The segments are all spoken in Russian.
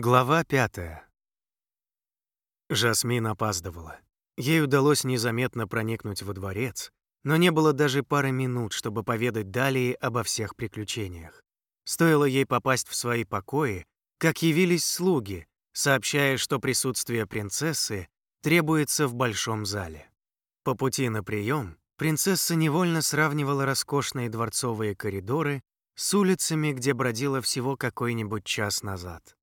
Глава пятая. Жасмин опаздывала. Ей удалось незаметно проникнуть во дворец, но не было даже пары минут, чтобы поведать далее обо всех приключениях. Стоило ей попасть в свои покои, как явились слуги, сообщая, что присутствие принцессы требуется в большом зале. По пути на прием принцесса невольно сравнивала роскошные дворцовые коридоры с улицами, где бродила всего какой-нибудь час назад.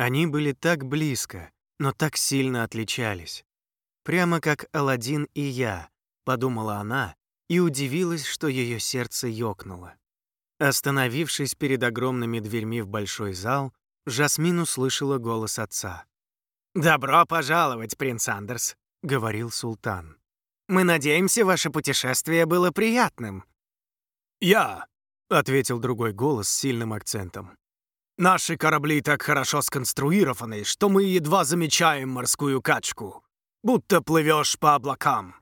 Они были так близко, но так сильно отличались. Прямо как Аладдин и я, подумала она и удивилась, что ее сердце ёкнуло. Остановившись перед огромными дверьми в большой зал, Жасмин услышала голос отца. «Добро пожаловать, принц Андерс», — говорил султан. «Мы надеемся, ваше путешествие было приятным». «Я», — ответил другой голос с сильным акцентом. Наши корабли так хорошо сконструированы, что мы едва замечаем морскую качку, будто плывешь по облакам».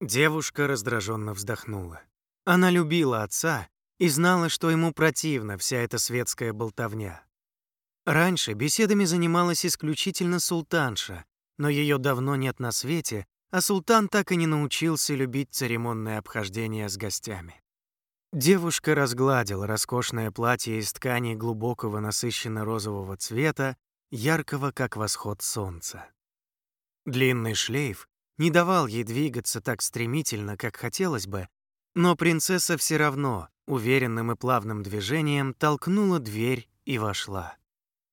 Девушка раздраженно вздохнула. Она любила отца и знала, что ему противна вся эта светская болтовня. Раньше беседами занималась исключительно султанша, но ее давно нет на свете, а султан так и не научился любить церемонное обхождение с гостями. Девушка разгладила роскошное платье из ткани глубокого насыщенно-розового цвета, яркого, как восход солнца. Длинный шлейф не давал ей двигаться так стремительно, как хотелось бы, но принцесса все равно уверенным и плавным движением толкнула дверь и вошла.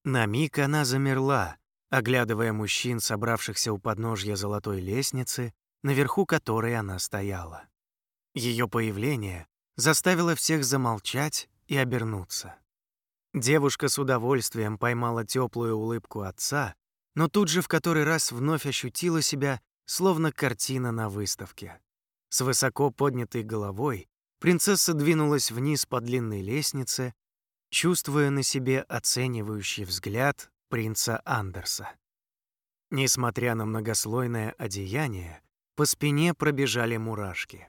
На миг она замерла, оглядывая мужчин, собравшихся у подножья золотой лестницы, наверху которой она стояла. Ее появление заставила всех замолчать и обернуться. Девушка с удовольствием поймала теплую улыбку отца, но тут же в который раз вновь ощутила себя, словно картина на выставке. С высоко поднятой головой принцесса двинулась вниз по длинной лестнице, чувствуя на себе оценивающий взгляд принца Андерса. Несмотря на многослойное одеяние, по спине пробежали мурашки.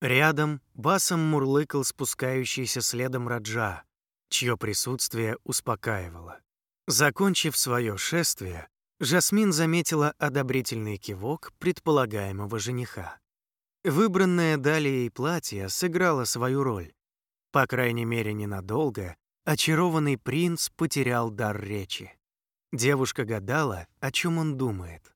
Рядом басом мурлыкал спускающийся следом Раджа, чье присутствие успокаивало. Закончив свое шествие, Жасмин заметила одобрительный кивок предполагаемого жениха. Выбранное далее платье сыграло свою роль. По крайней мере, ненадолго очарованный принц потерял дар речи. Девушка гадала, о чем он думает.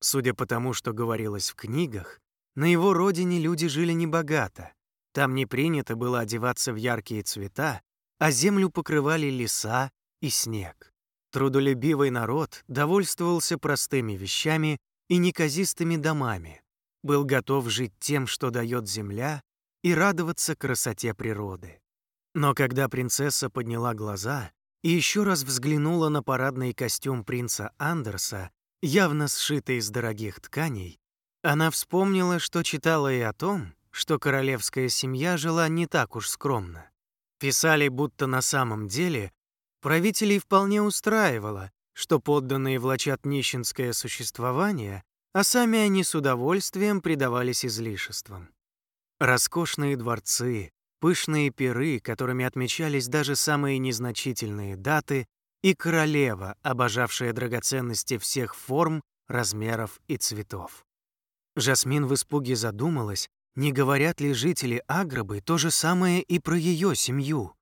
Судя по тому, что говорилось в книгах, на его родине люди жили небогато. Там не принято было одеваться в яркие цвета, а землю покрывали леса и снег. Трудолюбивый народ довольствовался простыми вещами и неказистыми домами, был готов жить тем, что дает земля, и радоваться красоте природы. Но когда принцесса подняла глаза и еще раз взглянула на парадный костюм принца Андерса, явно сшитый из дорогих тканей, она вспомнила, что читала и о том, что королевская семья жила не так уж скромно. Писали, будто на самом деле правителей вполне устраивало, что подданные влачат нищенское существование, а сами они с удовольствием предавались излишествам. Роскошные дворцы, пышные пиры, которыми отмечались даже самые незначительные даты, и королева, обожавшая драгоценности всех форм, размеров и цветов. Жасмин в испуге задумалась, не говорят ли жители Аграбы то же самое и про ее семью.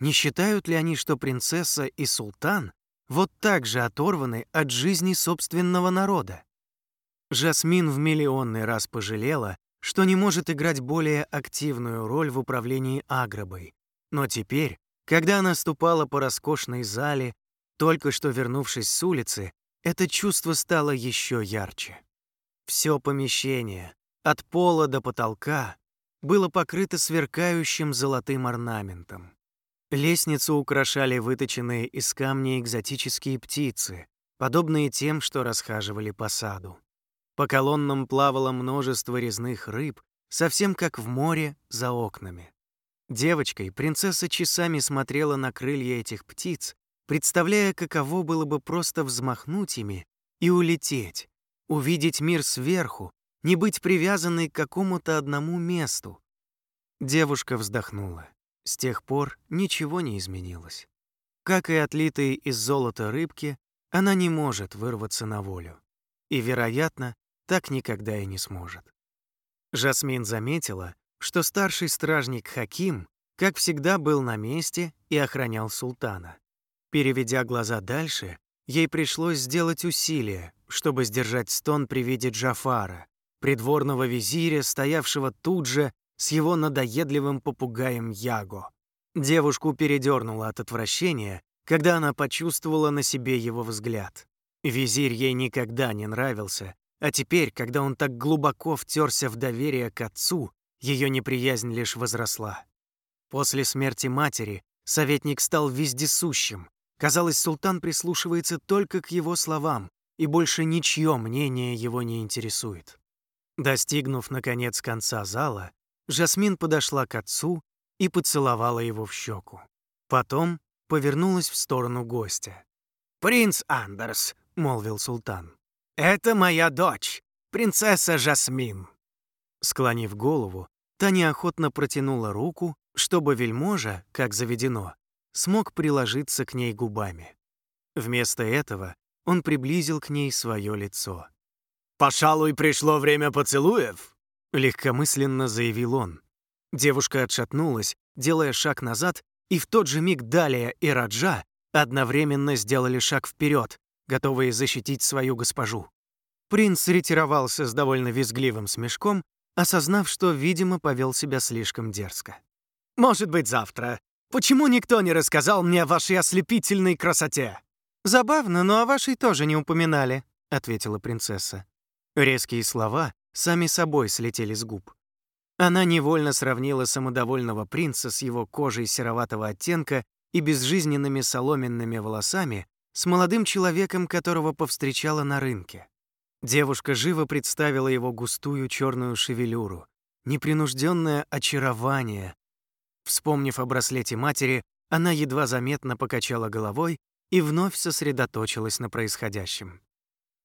Не считают ли они, что принцесса и султан вот так же оторваны от жизни собственного народа? Жасмин в миллионный раз пожалела, что не может играть более активную роль в управлении Аграбой. Но теперь, когда она ступала по роскошной зале, только что вернувшись с улицы, это чувство стало еще ярче. Все помещение, от пола до потолка, было покрыто сверкающим золотым орнаментом. Лестницу украшали выточенные из камня экзотические птицы, подобные тем, что расхаживали по саду. По колоннам плавало множество резных рыб, совсем как в море за окнами. Девочкой принцесса часами смотрела на крылья этих птиц, представляя, каково было бы просто взмахнуть ими и улететь, увидеть мир сверху, не быть привязанной к какому-то одному месту. Девушка вздохнула. С тех пор ничего не изменилось. Как и отлитые из золота рыбки, она не может вырваться на волю. И, вероятно, так никогда и не сможет. Жасмин заметила, что старший стражник Хаким, как всегда, был на месте и охранял султана. Переведя глаза дальше, ей пришлось сделать усилие, чтобы сдержать стон при виде Джафара, придворного визиря, стоявшего тут же с его надоедливым попугаем Яго. Девушку передернуло от отвращения, когда она почувствовала на себе его взгляд. Визирь ей никогда не нравился, а теперь, когда он так глубоко втерся в доверие к отцу, ее неприязнь лишь возросла. После смерти матери советник стал вездесущим. Казалось, султан прислушивается только к его словам, и больше ничье мнение его не интересует. Достигнув, наконец, конца зала, Жасмин подошла к отцу и поцеловала его в щеку. Потом повернулась в сторону гостя. «Принц Андерс», — молвил султан, — «это моя дочь, принцесса Жасмин». Склонив голову, та неохотно протянула руку, чтобы вельможа, как заведено, смог приложиться к ней губами. Вместо этого он приблизил к ней свое лицо. «Пожалуй, пришло время поцелуев», — легкомысленно заявил он. Девушка отшатнулась, делая шаг назад, и в тот же миг Далия и Раджа одновременно сделали шаг вперед, готовые защитить свою госпожу. Принц ретировался с довольно визгливым смешком, осознав, что, видимо, повел себя слишком дерзко. «Может быть, завтра. Почему никто не рассказал мне о вашей ослепительной красоте?» «Забавно, но о вашей тоже не упоминали», — ответила принцесса. Резкие слова сами собой слетели с губ. Она невольно сравнила самодовольного принца с его кожей сероватого оттенка и безжизненными соломенными волосами с молодым человеком, которого повстречала на рынке. Девушка живо представила его густую черную шевелюру, непринужденное очарование. Вспомнив о браслете матери, она едва заметно покачала головой и вновь сосредоточилась на происходящем.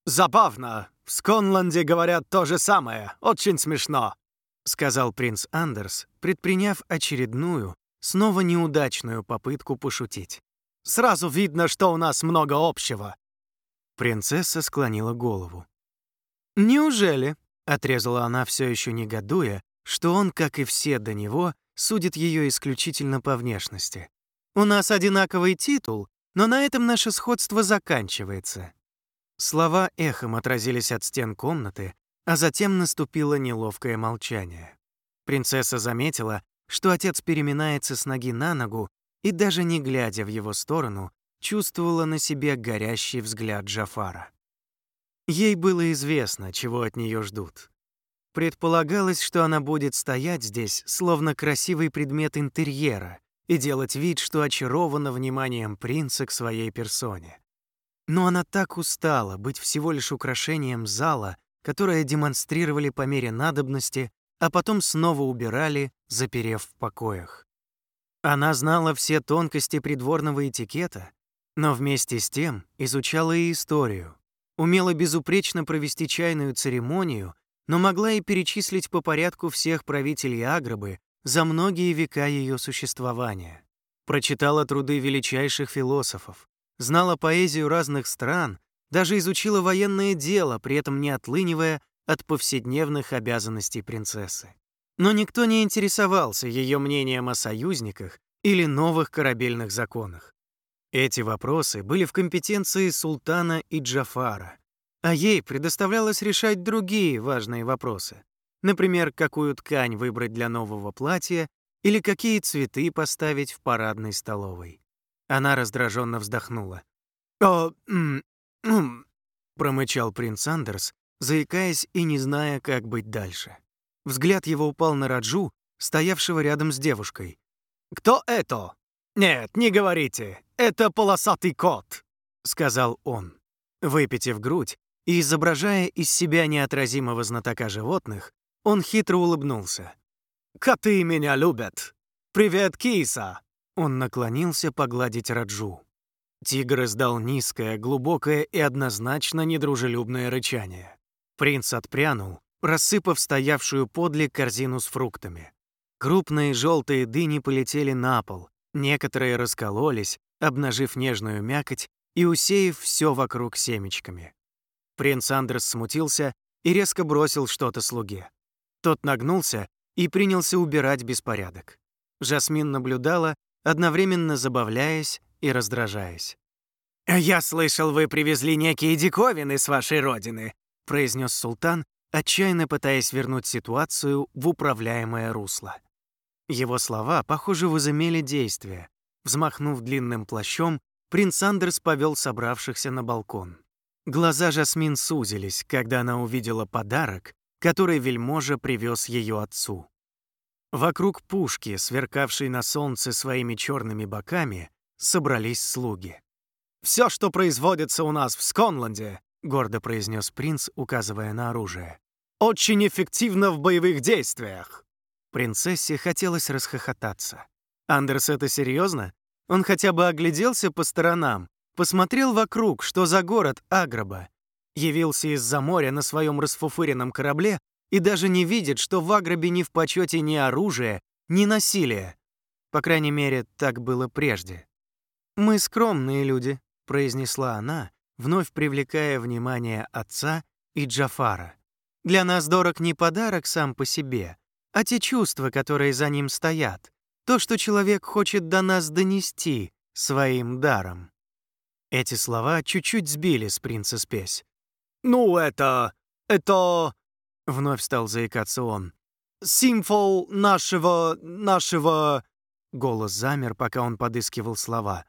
«Забавно. В Сконланде говорят то же самое. Очень смешно», — сказал принц Андерс, предприняв очередную, снова неудачную попытку пошутить. «Сразу видно, что у нас много общего». Принцесса склонила голову. «Неужели?» — отрезала она, все еще негодуя, что он, как и все до него, судит ее исключительно по внешности. «У нас одинаковый титул, но на этом наше сходство заканчивается. Слова эхом отразились от стен комнаты, а затем наступило неловкое молчание. Принцесса заметила, что отец переминается с ноги на ногу и, даже не глядя в его сторону, чувствовала на себе горящий взгляд Джафара. Ей было известно, чего от нее ждут. Предполагалось, что она будет стоять здесь, словно красивый предмет интерьера, и делать вид, что очарована вниманием принца к своей персоне. Но она так устала быть всего лишь украшением зала, которое демонстрировали по мере надобности, а потом снова убирали, заперев в покоях. Она знала все тонкости придворного этикета, но вместе с тем изучала и историю, умела безупречно провести чайную церемонию, но могла и перечислить по порядку всех правителей Аграбы за многие века ее существования. Прочитала труды величайших философов, знала поэзию разных стран, даже изучила военное дело, при этом не отлынивая от повседневных обязанностей принцессы. Но никто не интересовался ее мнением о союзниках или новых корабельных законах. Эти вопросы были в компетенции султана и Джафара, а ей предоставлялось решать другие важные вопросы. Например, какую ткань выбрать для нового платья или какие цветы поставить в парадной столовой. Она раздраженно вздохнула. «О, м промычал принц Андерс, заикаясь и не зная, как быть дальше. Взгляд его упал на Раджу, стоявшего рядом с девушкой. «Кто это?» «Нет, не говорите. Это полосатый кот», — сказал он. Выпитив грудь и изображая из себя неотразимого знатока животных, он хитро улыбнулся. «Коты меня любят. Привет, киса!» Он наклонился погладить Раджу. Тигр издал низкое, глубокое и однозначно недружелюбное рычание. Принц отпрянул, рассыпав стоявшую подле корзину с фруктами. Крупные желтые дыни полетели на пол, некоторые раскололись, обнажив нежную мякоть и усеяв все вокруг семечками. Принц Андерс смутился и резко бросил что-то слуге. Тот нагнулся и принялся убирать беспорядок. Жасмин наблюдала, одновременно забавляясь и раздражаясь. «Я слышал, вы привезли некие диковины с вашей родины», произнес султан, отчаянно пытаясь вернуть ситуацию в управляемое русло. Его слова, похоже, возымели действие. Взмахнув длинным плащом, принц Андерс повел собравшихся на балкон. Глаза Жасмин сузились, когда она увидела подарок, который вельможа привез ее отцу. Вокруг пушки, сверкавшей на солнце своими черными боками, собрались слуги. «Все, что производится у нас в Сконланде», — гордо произнес принц, указывая на оружие, «очень эффективно в боевых действиях». Принцессе хотелось расхохотаться. Андерс это серьезно? Он хотя бы огляделся по сторонам, посмотрел вокруг, что за город Аграба. Явился из-за моря на своем расфуфыренном корабле и даже не видит, что в Аграбе не в почете ни оружие, ни насилие. По крайней мере, так было прежде. «Мы скромные люди», — произнесла она, вновь привлекая внимание отца и Джафара. «Для нас дорог не подарок сам по себе, а те чувства, которые за ним стоят, то, что человек хочет до нас донести своим даром». Эти слова чуть-чуть сбили с принца спесь. «Ну, это... это...» — вновь стал заикаться он. «Символ нашего... нашего...» Голос замер, пока он подыскивал слова.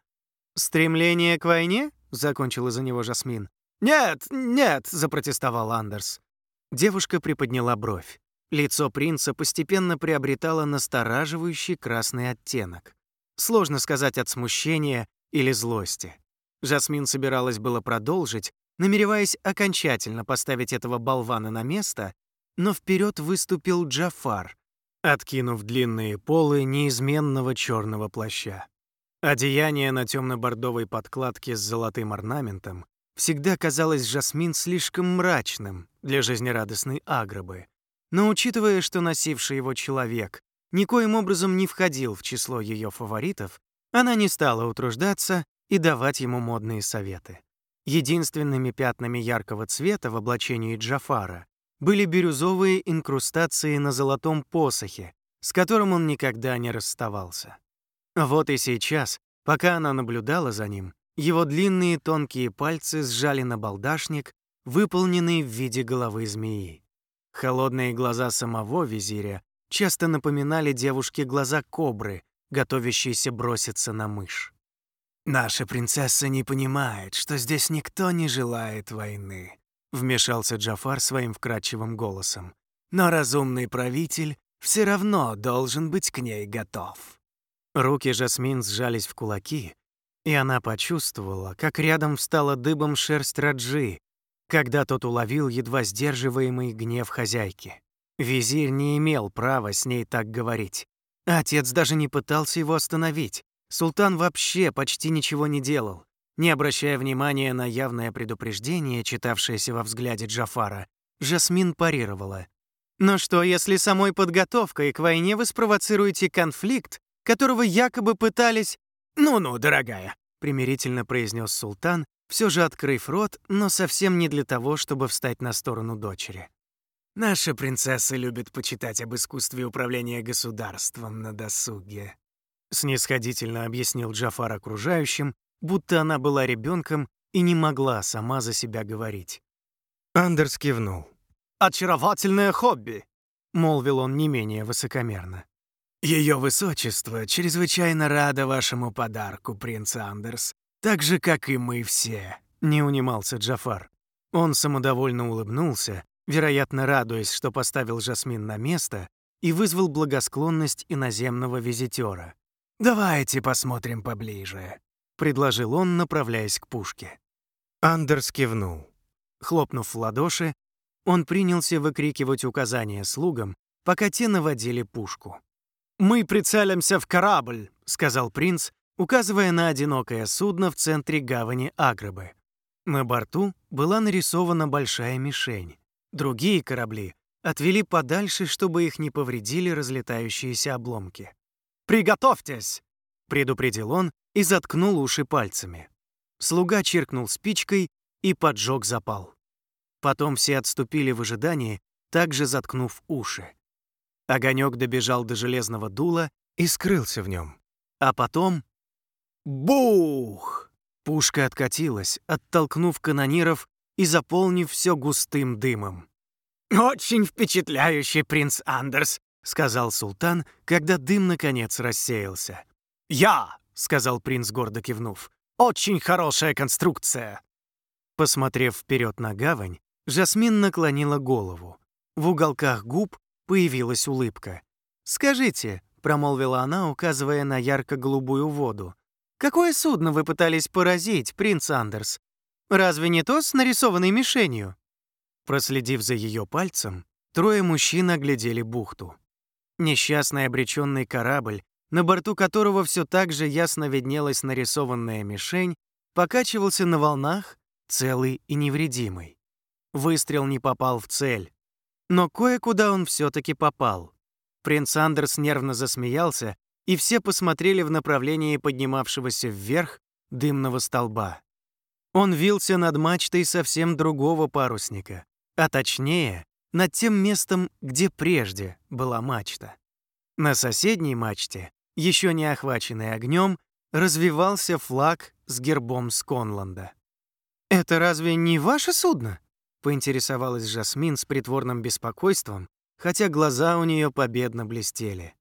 «Стремление к войне?» — закончила за него Жасмин. «Нет, нет!» — запротестовал Андерс. Девушка приподняла бровь. Лицо принца постепенно приобретало настораживающий красный оттенок. Сложно сказать от смущения или злости. Жасмин собиралась было продолжить, намереваясь окончательно поставить этого болвана на место, но вперед выступил Джафар, откинув длинные полы неизменного черного плаща. Одеяние на темно-бордовой подкладке с золотым орнаментом всегда казалось Жасмин слишком мрачным для жизнерадостной Агробы. Но учитывая, что носивший его человек никоим образом не входил в число ее фаворитов, она не стала утруждаться и давать ему модные советы. Единственными пятнами яркого цвета в облачении Джафара были бирюзовые инкрустации на золотом посохе, с которым он никогда не расставался. Вот и сейчас, пока она наблюдала за ним, его длинные тонкие пальцы сжали на балдашник, выполненный в виде головы змеи. Холодные глаза самого визиря часто напоминали девушке глаза кобры, готовящейся броситься на мышь. «Наша принцесса не понимает, что здесь никто не желает войны», — вмешался Джафар своим вкрадчивым голосом. «Но разумный правитель все равно должен быть к ней готов». Руки Жасмин сжались в кулаки, и она почувствовала, как рядом встала дыбом шерсть Раджи, когда тот уловил едва сдерживаемый гнев хозяйки. Визирь не имел права с ней так говорить. Отец даже не пытался его остановить. Султан вообще почти ничего не делал. Не обращая внимания на явное предупреждение, читавшееся во взгляде Джафара, Жасмин парировала. «Но что, если самой подготовкой к войне вы спровоцируете конфликт, которого якобы пытались...» «Ну-ну, дорогая», — примирительно произнес султан, все же открыв рот, но совсем не для того, чтобы встать на сторону дочери. «Наша принцесса любит почитать об искусстве управления государством на досуге снисходительно объяснил Джафар окружающим, будто она была ребенком и не могла сама за себя говорить. Андерс кивнул. «Очаровательное хобби», — молвил он не менее высокомерно. Ее высочество чрезвычайно рада вашему подарку, принц Андерс, так же, как и мы все», — не унимался Джафар. Он самодовольно улыбнулся, вероятно, радуясь, что поставил Жасмин на место и вызвал благосклонность иноземного визитера. «Давайте посмотрим поближе», — предложил он, направляясь к пушке. Андерс кивнул. Хлопнув в ладоши, он принялся выкрикивать указания слугам, пока те наводили пушку. «Мы прицелимся в корабль», — сказал принц, указывая на одинокое судно в центре гавани Аграбы. На борту была нарисована большая мишень. Другие корабли отвели подальше, чтобы их не повредили разлетающиеся обломки. «Приготовьтесь!» — предупредил он и заткнул уши пальцами. слуга чиркнул спичкой и поджег запал. Потом все отступили в ожидании, также заткнув уши. Огонек добежал до железного дула и скрылся в нем. А потом... Бух! Пушка откатилась, оттолкнув канониров и заполнив все густым дымом. «Очень впечатляющий принц Андерс», — сказал султан, когда дым наконец рассеялся. «Я», — сказал принц, гордо кивнув, — «очень хорошая конструкция». Посмотрев вперед на гавань, Жасмин наклонила голову. В уголках губ появилась улыбка. «Скажите», — промолвила она, указывая на ярко-голубую воду, «какое судно вы пытались поразить, принц Андерс? Разве не то с нарисованной мишенью?» Проследив за ее пальцем, трое мужчин оглядели бухту. Несчастный обреченный корабль, на борту которого все так же ясно виднелась нарисованная мишень, покачивался на волнах, целый и невредимый. Выстрел не попал в цель. Но кое-куда он все таки попал. Принц Андерс нервно засмеялся, и все посмотрели в направлении поднимавшегося вверх дымного столба. Он вился над мачтой совсем другого парусника, а точнее, над тем местом, где прежде была мачта. На соседней мачте, еще не охваченной огнем, развивался флаг с гербом Сконланда. «Это разве не ваше судно?» — поинтересовалась Жасмин с притворным беспокойством, хотя глаза у нее победно блестели.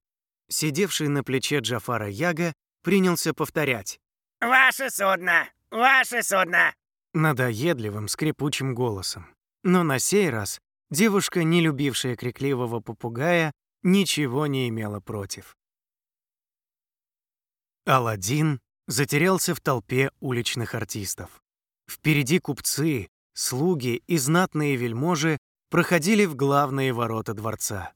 Сидевший на плече Джафара Яга принялся повторять. «Ваше судно! Ваше судно!» надоедливым скрипучим голосом. Но на сей раз девушка, не любившая крикливого попугая, ничего не имела против. Аладдин затерялся в толпе уличных артистов. Впереди купцы, слуги и знатные вельможи проходили в главные ворота дворца.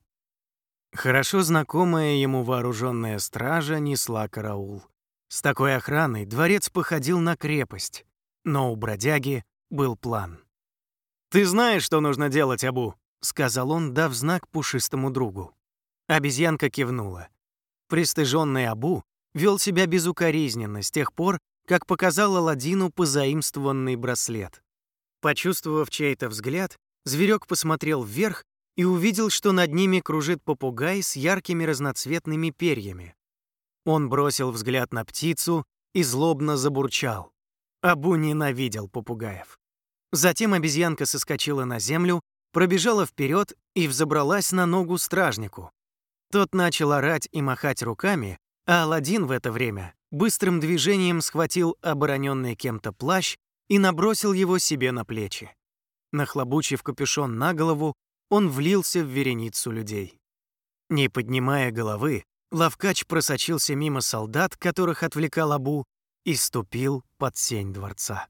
Хорошо знакомая ему вооруженная стража несла караул. С такой охраной дворец походил на крепость, но у бродяги был план. «Ты знаешь, что нужно делать, Абу?» — сказал он, дав знак пушистому другу. Обезьянка кивнула. Пристыженный Абу вел себя безукоризненно с тех пор, как показал Аладдину позаимствованный браслет. Почувствовав чей-то взгляд, зверек посмотрел вверх и увидел, что над ними кружит попугай с яркими разноцветными перьями. Он бросил взгляд на птицу и злобно забурчал. Абу ненавидел попугаев. Затем обезьянка соскочила на землю, пробежала вперед и взобралась на ногу стражнику. Тот начал орать и махать руками, а Аладдин в это время быстрым движением схватил обороненный кем-то плащ и набросил его себе на плечи. Нахлобучив капюшон на голову, он влился в вереницу людей. Не поднимая головы, Лавкач просочился мимо солдат, которых отвлекал Абу, и ступил под сень дворца.